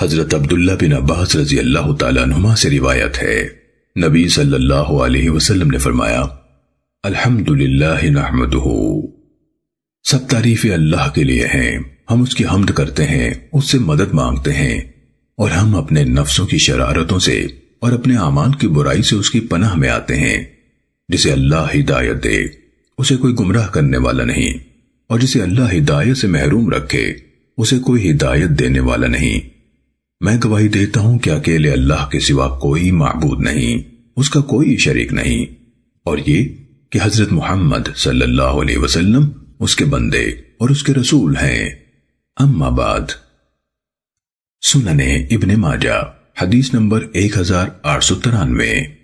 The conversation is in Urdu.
حضرت عبداللہ بن عباس رضی اللہ تعالیٰ عنہما سے روایت ہے۔ نبی صلی اللہ علیہ وسلم نے فرمایا، الحمدللہ نحمدہ۔ سب تعریف اللہ کے لیے ہیں۔ ہم اس کی حمد کرتے ہیں، اس سے مدد مانگتے ہیں۔ اور ہم اپنے نفسوں کی شرارتوں سے اور اپنے اعمال کی برائی سے اس کی پناہ میں آتے ہیں۔ جسے اللہ ہدایت دے، اسے کوئی گمراہ کرنے والا نہیں۔ اور جسے اللہ ہدایت سے محروم رکھے، اسے کوئی ہدایت دینے والا نہیں۔ میں گواہی دیتا ہوں کہ اکیلے اللہ کے سوا کوئی معبود نہیں، اس کا کوئی شریک نہیں۔ اور یہ کہ حضرت محمد صلی اللہ علیہ وسلم اس کے بندے اور اس کے رسول ہیں۔ اما بعد۔ سننے ابن ماجہ، حدیث نمبر 1893